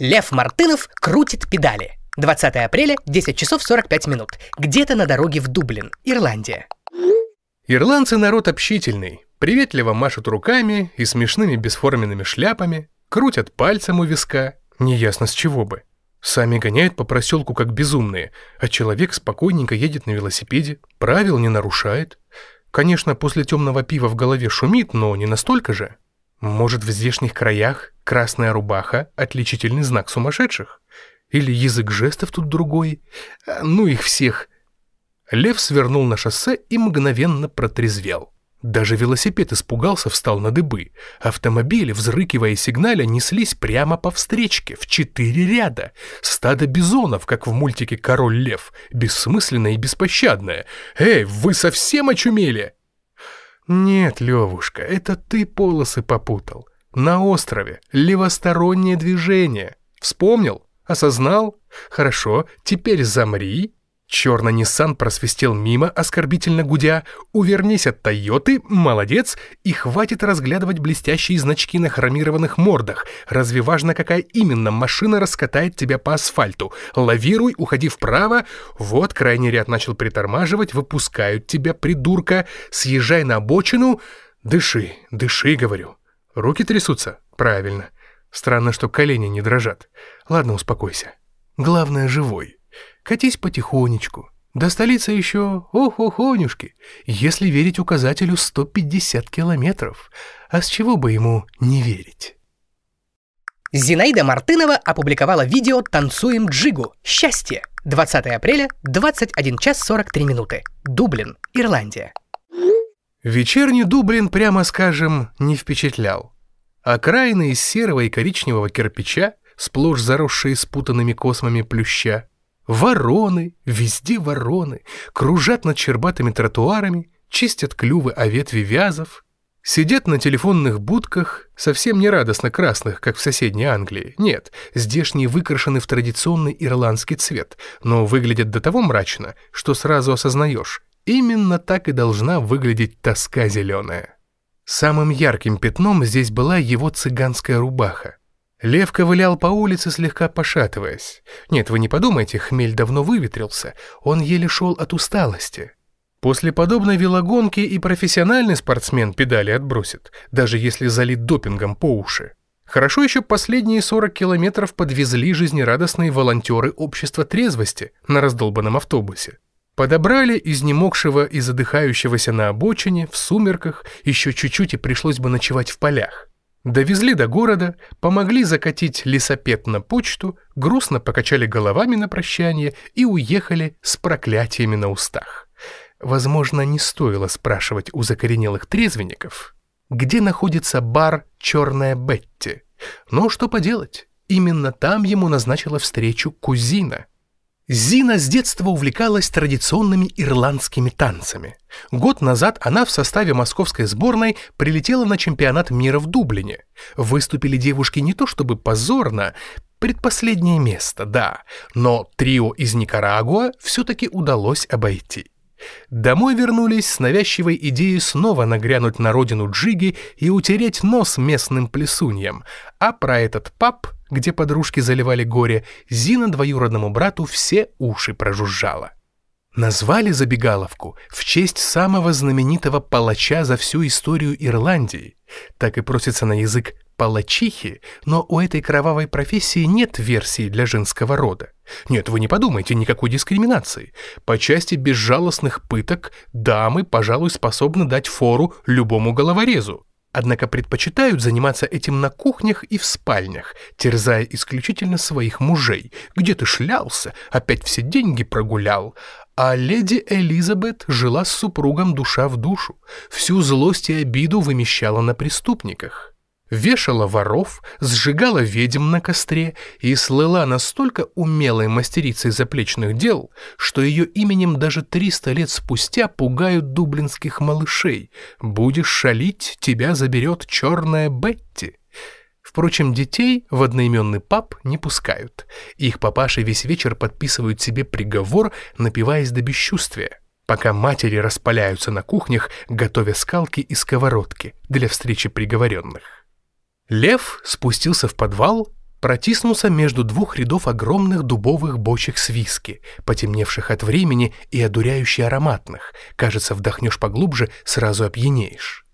Лев Мартынов крутит педали. 20 апреля, 10 часов 45 минут. Где-то на дороге в Дублин, Ирландия. Ирландцы народ общительный. Приветливо машут руками и смешными бесформенными шляпами, крутят пальцем у виска. Неясно с чего бы. Сами гоняют по проселку как безумные, а человек спокойненько едет на велосипеде, правил не нарушает. Конечно, после темного пива в голове шумит, но не настолько же. Может, в здешних краях красная рубаха – отличительный знак сумасшедших? Или язык жестов тут другой? А, ну их всех. Лев свернул на шоссе и мгновенно протрезвел. Даже велосипед испугался, встал на дыбы. Автомобили, взрыкивая сигналя, неслись прямо по встречке, в четыре ряда. Стадо бизонов, как в мультике «Король лев», бессмысленное и беспощадное. «Эй, вы совсем очумели?» «Нет, Левушка, это ты полосы попутал. На острове левостороннее движение. Вспомнил? Осознал? Хорошо, теперь замри Черный Ниссан просвистел мимо, оскорбительно гудя. «Увернись от Тойоты, молодец, и хватит разглядывать блестящие значки на хромированных мордах. Разве важно, какая именно машина раскатает тебя по асфальту? Лавируй, уходи вправо. Вот крайний ряд начал притормаживать, выпускают тебя, придурка. Съезжай на обочину. Дыши, дыши, говорю. Руки трясутся? Правильно. Странно, что колени не дрожат. Ладно, успокойся. Главное, живой». Катись потихонечку. До столицы еще, ох-охонюшки, если верить указателю 150 километров. А с чего бы ему не верить? Зинаида Мартынова опубликовала видео «Танцуем джигу. Счастье». 20 апреля, 21 час 43 минуты. Дублин, Ирландия. Вечерний Дублин, прямо скажем, не впечатлял. Окраины из серого и коричневого кирпича, сплошь заросшие спутанными космами плюща, Вороны, везде вороны, кружат над чербатыми тротуарами, чистят клювы о ветви вязов, сидят на телефонных будках, совсем не радостно красных, как в соседней Англии. Нет, здешние выкрашены в традиционный ирландский цвет, но выглядят до того мрачно, что сразу осознаешь, именно так и должна выглядеть тоска зеленая. Самым ярким пятном здесь была его цыганская рубаха. Лев ковылял по улице, слегка пошатываясь. Нет, вы не подумайте, хмель давно выветрился, он еле шел от усталости. После подобной велогонки и профессиональный спортсмен педали отбросит, даже если залит допингом по уши. Хорошо еще последние 40 километров подвезли жизнерадостные волонтеры общества трезвости на раздолбанном автобусе. Подобрали изнемогшего и задыхающегося на обочине, в сумерках, еще чуть-чуть и пришлось бы ночевать в полях. Довезли до города, помогли закатить лесопед на почту, грустно покачали головами на прощание и уехали с проклятиями на устах. Возможно, не стоило спрашивать у закоренелых трезвенников, где находится бар «Черная Бетти». Но что поделать, именно там ему назначила встречу кузина – Зина с детства увлекалась традиционными ирландскими танцами. Год назад она в составе московской сборной прилетела на чемпионат мира в Дублине. Выступили девушки не то чтобы позорно, предпоследнее место, да, но трио из Никарагуа все-таки удалось обойти. Домой вернулись с навязчивой идеей снова нагрянуть на родину Джиги и утереть нос местным плесуньям, а про этот паб где подружки заливали горе, Зина двоюродному брату все уши прожужжала. Назвали забегаловку в честь самого знаменитого палача за всю историю Ирландии. Так и просится на язык палачихи, но у этой кровавой профессии нет версии для женского рода. Нет, вы не подумайте, никакой дискриминации. По части безжалостных пыток дамы, пожалуй, способны дать фору любому головорезу однако предпочитают заниматься этим на кухнях и в спальнях, терзая исключительно своих мужей. Где ты шлялся, опять все деньги прогулял. А леди Элизабет жила с супругом душа в душу, всю злость и обиду вымещала на преступниках вешала воров, сжигала ведьм на костре и слыла настолько умелой мастерицей заплечных дел, что ее именем даже 300 лет спустя пугают дублинских малышей. «Будешь шалить, тебя заберет черная Бетти». Впрочем, детей в одноименный паб не пускают. Их папаши весь вечер подписывают себе приговор, напиваясь до бесчувствия пока матери распаляются на кухнях, готовя скалки и сковородки для встречи приговоренных. Лев спустился в подвал, протиснулся между двух рядов огромных дубовых бочек с виски, потемневших от времени и одуряюще ароматных. Кажется, вдохнешь поглубже, сразу опьянеешь.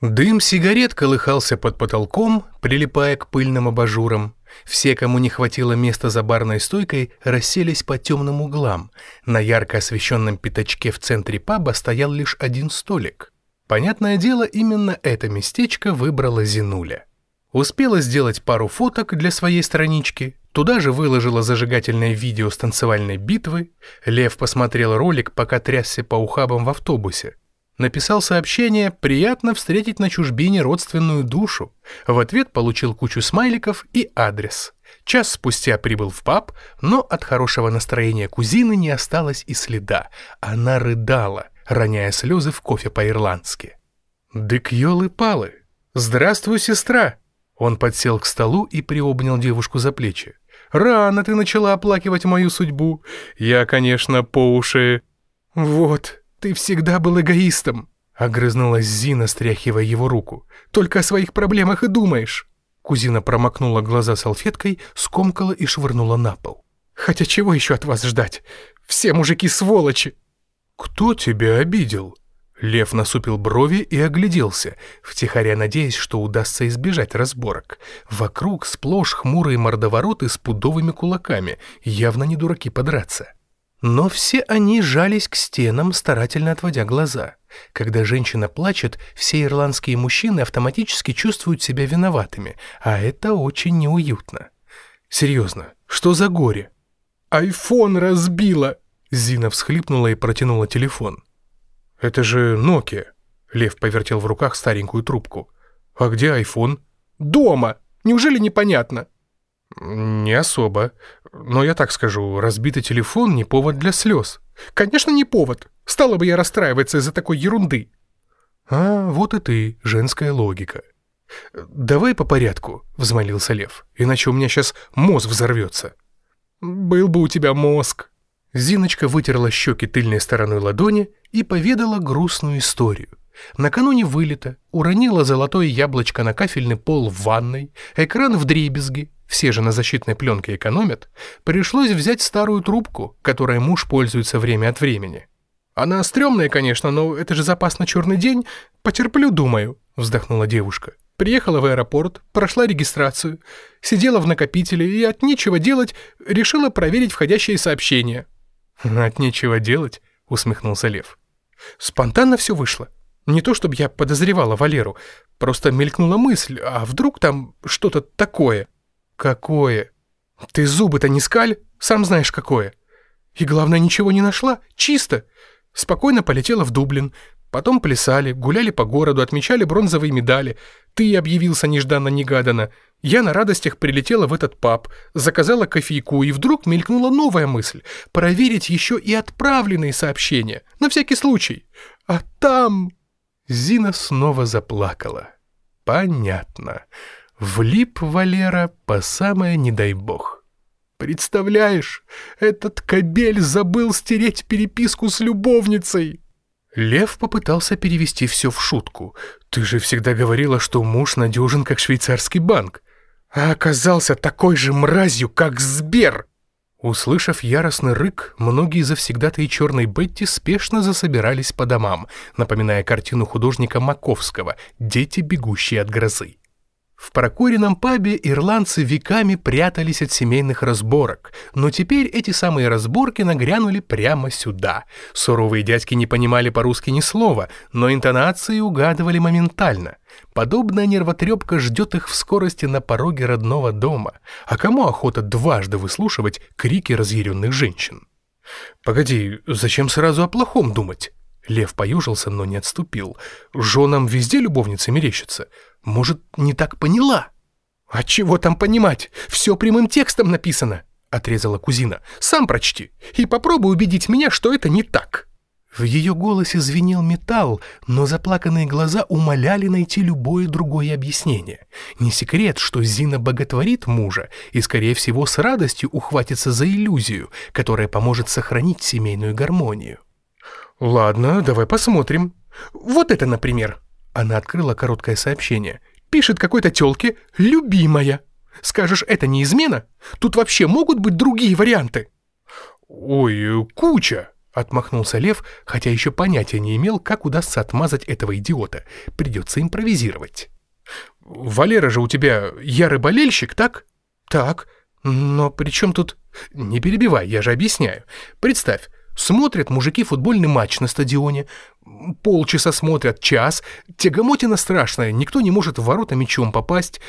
Дым сигарет колыхался под потолком, прилипая к пыльным абажурам. Все, кому не хватило места за барной стойкой, расселись по темным углам. На ярко освещенном пятачке в центре паба стоял лишь один столик. Понятное дело, именно это местечко выбрала Зинуля. Успела сделать пару фоток для своей странички, туда же выложила зажигательное видео с танцевальной битвы, Лев посмотрел ролик, пока трясся по ухабам в автобусе, Написал сообщение «Приятно встретить на чужбине родственную душу». В ответ получил кучу смайликов и адрес. Час спустя прибыл в паб, но от хорошего настроения кузины не осталось и следа. Она рыдала, роняя слезы в кофе по-ирландски. «Дык ёлы-палы! Здравствуй, сестра!» Он подсел к столу и приобнял девушку за плечи. «Рано ты начала оплакивать мою судьбу. Я, конечно, по уши...» «Вот, «Ты всегда был эгоистом», — огрызнулась Зина, стряхивая его руку. «Только о своих проблемах и думаешь». Кузина промокнула глаза салфеткой, скомкала и швырнула на пол. «Хотя чего еще от вас ждать? Все мужики сволочи!» «Кто тебя обидел?» Лев насупил брови и огляделся, втихаря надеясь, что удастся избежать разборок. Вокруг сплошь хмурые мордовороты с пудовыми кулаками, явно не дураки подраться. Но все они жались к стенам, старательно отводя глаза. Когда женщина плачет, все ирландские мужчины автоматически чувствуют себя виноватыми, а это очень неуютно. Серьезно, что за горе? «Айфон разбила!» Зина всхлипнула и протянула телефон. «Это же Nokia!» Лев повертел в руках старенькую трубку. «А где айфон?» «Дома! Неужели непонятно?» «Не особо. Но я так скажу, разбитый телефон не повод для слез». «Конечно, не повод. Стала бы я расстраиваться из-за такой ерунды». «А, вот и ты, женская логика». «Давай по порядку», — взмолился Лев, «иначе у меня сейчас мозг взорвется». «Был бы у тебя мозг». Зиночка вытерла щеки тыльной стороной ладони и поведала грустную историю. Накануне вылета уронила золотое яблочко на кафельный пол в ванной, экран в дребезги, все же на защитной пленке экономят, пришлось взять старую трубку, которой муж пользуется время от времени. «Она стрёмная, конечно, но это же запас на черный день. Потерплю, думаю», — вздохнула девушка. Приехала в аэропорт, прошла регистрацию, сидела в накопителе и от нечего делать решила проверить входящие сообщения. «От нечего делать?» — усмехнулся Лев. «Спонтанно все вышло. Не то чтобы я подозревала Валеру, просто мелькнула мысль, а вдруг там что-то такое?» «Какое? Ты зубы-то не скаль, сам знаешь какое. И главное, ничего не нашла, чисто. Спокойно полетела в Дублин, потом плясали, гуляли по городу, отмечали бронзовые медали. Ты объявился нежданно-негаданно. Я на радостях прилетела в этот паб, заказала кофейку, и вдруг мелькнула новая мысль — проверить еще и отправленные сообщения, на всякий случай. А там... Зина снова заплакала. Понятно. Влип Валера по самое не дай бог. Представляешь, этот кобель забыл стереть переписку с любовницей. Лев попытался перевести все в шутку. Ты же всегда говорила, что муж надежен, как швейцарский банк. А оказался такой же мразью, как Сбер. Услышав яростный рык, многие завсегдатые черной Бетти спешно засобирались по домам, напоминая картину художника Маковского «Дети, бегущие от грозы». В прокуренном пабе ирландцы веками прятались от семейных разборок, но теперь эти самые разборки нагрянули прямо сюда. Суровые дядьки не понимали по-русски ни слова, но интонации угадывали моментально. Подобная нервотрепка ждет их в скорости на пороге родного дома. А кому охота дважды выслушивать крики разъяренных женщин? «Погоди, зачем сразу о плохом думать?» Лев поюжился, но не отступил. «Женам везде любовницы мерещатся. Может, не так поняла?» «А чего там понимать? Все прямым текстом написано!» — отрезала кузина. «Сам прочти и попробуй убедить меня, что это не так!» В ее голосе звенел металл, но заплаканные глаза умоляли найти любое другое объяснение. Не секрет, что Зина боготворит мужа и, скорее всего, с радостью ухватится за иллюзию, которая поможет сохранить семейную гармонию. «Ладно, давай посмотрим. Вот это, например». Она открыла короткое сообщение. «Пишет какой-то тёлке «Любимая». Скажешь, это не измена? Тут вообще могут быть другие варианты?» «Ой, куча!» — отмахнулся Лев, хотя еще понятия не имел, как удастся отмазать этого идиота. Придется импровизировать. «Валера же у тебя ярый болельщик, так?» «Так. Но при чем тут...» «Не перебивай, я же объясняю. Представь, смотрят мужики футбольный матч на стадионе, полчаса смотрят, час, тягомотина страшная, никто не может в ворота мячом попасть,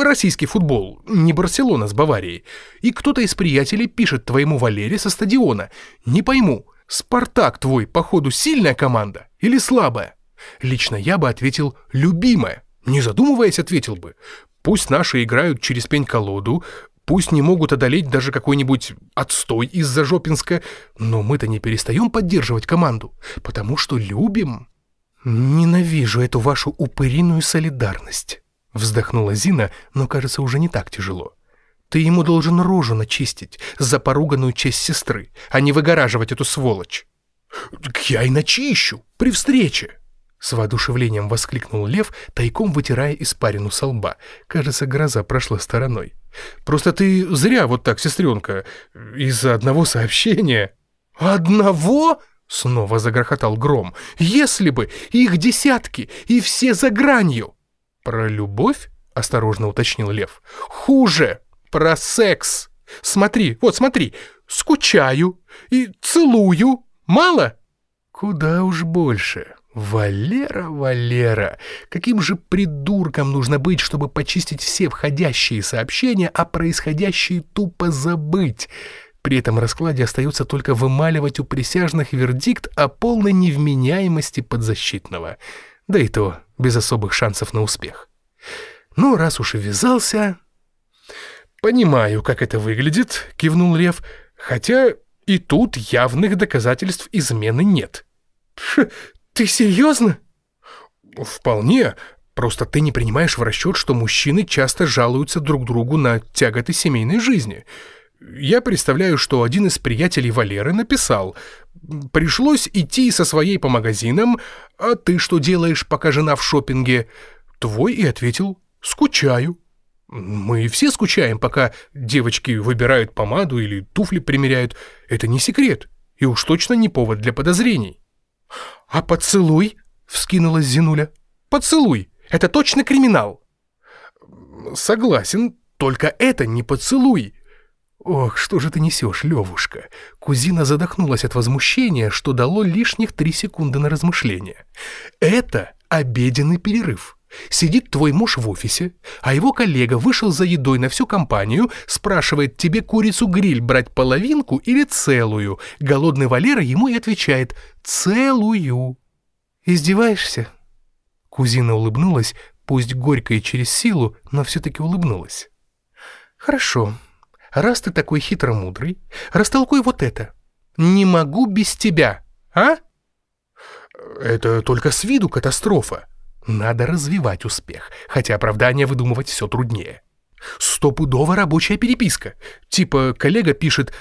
российский футбол, не Барселона с Баварией, и кто-то из приятелей пишет твоему Валере со стадиона, не пойму, Спартак твой, походу, сильная команда или слабая? Лично я бы ответил «любимая». Не задумываясь, ответил бы. Пусть наши играют через пень-колоду, пусть не могут одолеть даже какой-нибудь отстой из-за Жопинска, но мы-то не перестаем поддерживать команду, потому что любим. Ненавижу эту вашу упыриную солидарность. Вздохнула Зина, но, кажется, уже не так тяжело. Ты ему должен рожу начистить за поруганную честь сестры, а не выгораживать эту сволочь. «Я и начищу, при встрече!» С воодушевлением воскликнул Лев, тайком вытирая испарину со лба. Кажется, гроза прошла стороной. «Просто ты зря вот так, сестренка, из-за одного сообщения». «Одного?» — снова загрохотал гром. «Если бы их десятки и все за гранью!» «Про любовь?» — осторожно уточнил Лев. «Хуже! Про секс! Смотри, вот смотри, скучаю и целую. Мало?» «Куда уж больше!» Валера, Валера, каким же придурком нужно быть, чтобы почистить все входящие сообщения, а происходящее тупо забыть? При этом раскладе остается только вымаливать у присяжных вердикт о полной невменяемости подзащитного. Да и то без особых шансов на успех. Ну, раз уж и ввязался... «Понимаю, как это выглядит», — кивнул Лев, «хотя и тут явных доказательств измены нет». «Ты серьезно?» «Вполне. Просто ты не принимаешь в расчет, что мужчины часто жалуются друг другу на тяготы семейной жизни. Я представляю, что один из приятелей Валеры написал «Пришлось идти со своей по магазинам, а ты что делаешь, пока жена в шопинге?» Твой и ответил «Скучаю». Мы все скучаем, пока девочки выбирают помаду или туфли примеряют. Это не секрет и уж точно не повод для подозрений. «А поцелуй?» — вскинулась Зинуля. «Поцелуй! Это точно криминал!» «Согласен, только это не поцелуй!» «Ох, что же ты несешь, Левушка?» Кузина задохнулась от возмущения, что дало лишних три секунды на размышление. «Это обеденный перерыв. Сидит твой муж в офисе, а его коллега вышел за едой на всю компанию, спрашивает тебе курицу-гриль брать половинку или целую. Голодный Валера ему и отвечает «целую». «Издеваешься?» Кузина улыбнулась, пусть горько и через силу, но все-таки улыбнулась. «Хорошо. Раз ты такой хитромудрый, растолкуй вот это. Не могу без тебя, а?» «Это только с виду катастрофа», надо развивать успех, хотя оправдание выдумывать все труднее. Стопудово рабочая переписка. Типа коллега пишет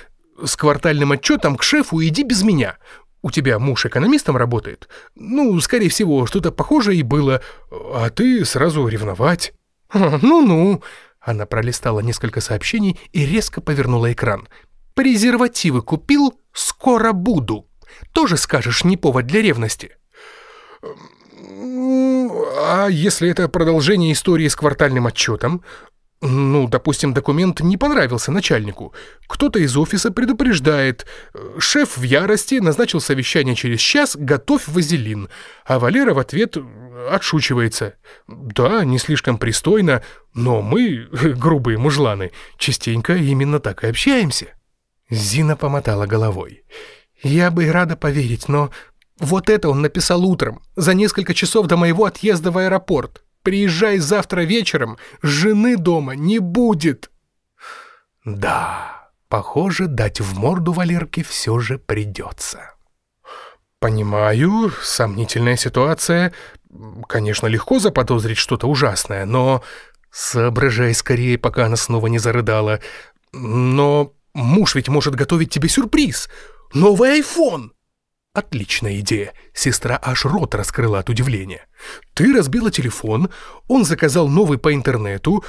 «С квартальным отчетом к шефу иди без меня». У тебя муж экономистом работает? Ну, скорее всего, что-то похожее и было, а ты сразу ревновать. Ну-ну. Она пролистала несколько сообщений и резко повернула экран. Презервативы купил, скоро буду. Тоже скажешь, не повод для ревности. А если это продолжение истории с квартальным отчетом? Ну, допустим, документ не понравился начальнику. Кто-то из офиса предупреждает. Шеф в ярости назначил совещание через час, готовь вазелин. А Валера в ответ отшучивается. Да, не слишком пристойно, но мы, грубые мужланы, частенько именно так и общаемся. Зина помотала головой. Я бы и рада поверить, но вот это он написал утром, за несколько часов до моего отъезда в аэропорт. Приезжай завтра вечером, жены дома не будет. Да, похоже, дать в морду Валерке все же придется. Понимаю, сомнительная ситуация. Конечно, легко заподозрить что-то ужасное, но... Соображай скорее, пока она снова не зарыдала. Но муж ведь может готовить тебе сюрприз. Новый айфон. Отличная идея. Сестра аж рот раскрыла от удивления. Ты разбила телефон, он заказал новый по интернету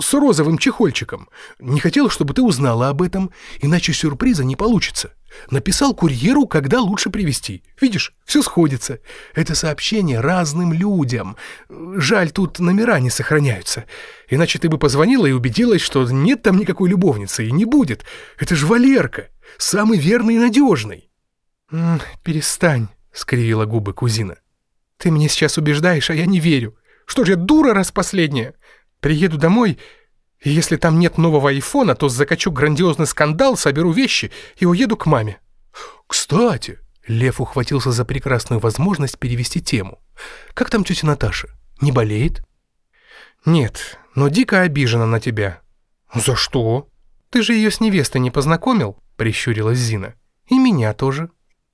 с розовым чехольчиком. Не хотел, чтобы ты узнала об этом, иначе сюрприза не получится. Написал курьеру, когда лучше привезти. Видишь, все сходится. Это сообщение разным людям. Жаль, тут номера не сохраняются. Иначе ты бы позвонила и убедилась, что нет там никакой любовницы и не будет. Это ж Валерка, самый верный и надежный. «М, «Перестань», — скривила губы кузина. «Ты мне сейчас убеждаешь, а я не верю. Что ж я дура раз последняя? Приеду домой, и если там нет нового айфона, то закачу грандиозный скандал, соберу вещи и уеду к маме». «Кстати», — Лев ухватился за прекрасную возможность перевести тему. «Как там тетя Наташа? Не болеет?» «Нет, но дико обижена на тебя». «За что?» «Ты же ее с невестой не познакомил?» — прищурилась Зина. «И меня тоже».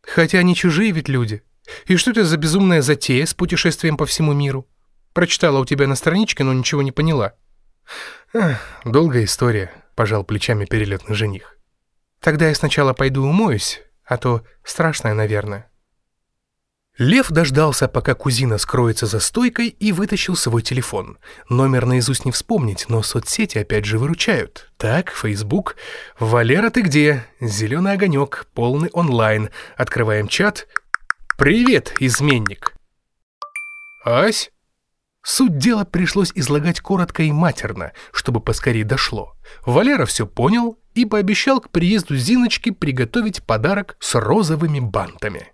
Хотя они чужие ведь люди. И что это за безумная затея с путешествием по всему миру? Прочитала у тебя на страничке, но ничего не поняла. Ах, долгая история, пожал плечами перелетный жених. Тогда я сначала пойду умоюсь, а то страшное, наверное. Лев дождался, пока кузина скроется за стойкой, и вытащил свой телефон. Номер наизусть не вспомнить, но соцсети опять же выручают. Так, Facebook. «Валера, ты где?» «Зеленый огонек», полный онлайн. Открываем чат. «Привет, изменник!» «Ась?» Суть дела пришлось излагать коротко и матерно, чтобы поскорее дошло. Валера все понял и пообещал к приезду Зиночки приготовить подарок с розовыми бантами.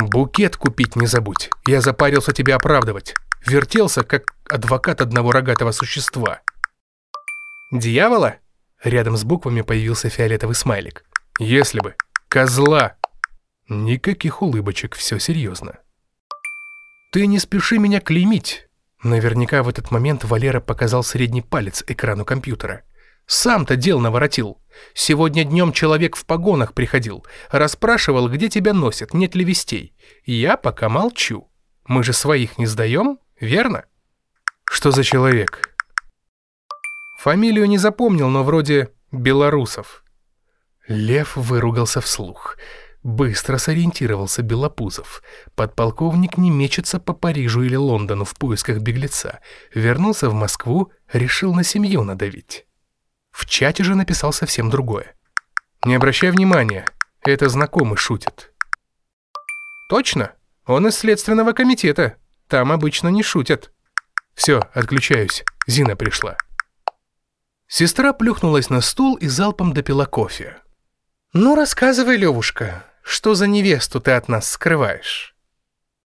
«Букет купить не забудь. Я запарился тебя оправдывать. Вертелся, как адвокат одного рогатого существа». «Дьявола?» Рядом с буквами появился фиолетовый смайлик. «Если бы. Козла!» Никаких улыбочек, все серьезно. «Ты не спеши меня клеймить!» Наверняка в этот момент Валера показал средний палец экрану компьютера. Сам-то дел наворотил. Сегодня днем человек в погонах приходил, расспрашивал, где тебя носят, нет ли вестей. Я пока молчу. Мы же своих не сдаем, верно? Что за человек? Фамилию не запомнил, но вроде Белорусов. Лев выругался вслух. Быстро сориентировался Белопузов. Подполковник не мечется по Парижу или Лондону в поисках беглеца. Вернулся в Москву, решил на семью надавить. В чате же написал совсем другое. «Не обращай внимания, это знакомый шутит». «Точно? Он из следственного комитета. Там обычно не шутят». «Все, отключаюсь. Зина пришла». Сестра плюхнулась на стул и залпом допила кофе. «Ну, рассказывай, Левушка, что за невесту ты от нас скрываешь?»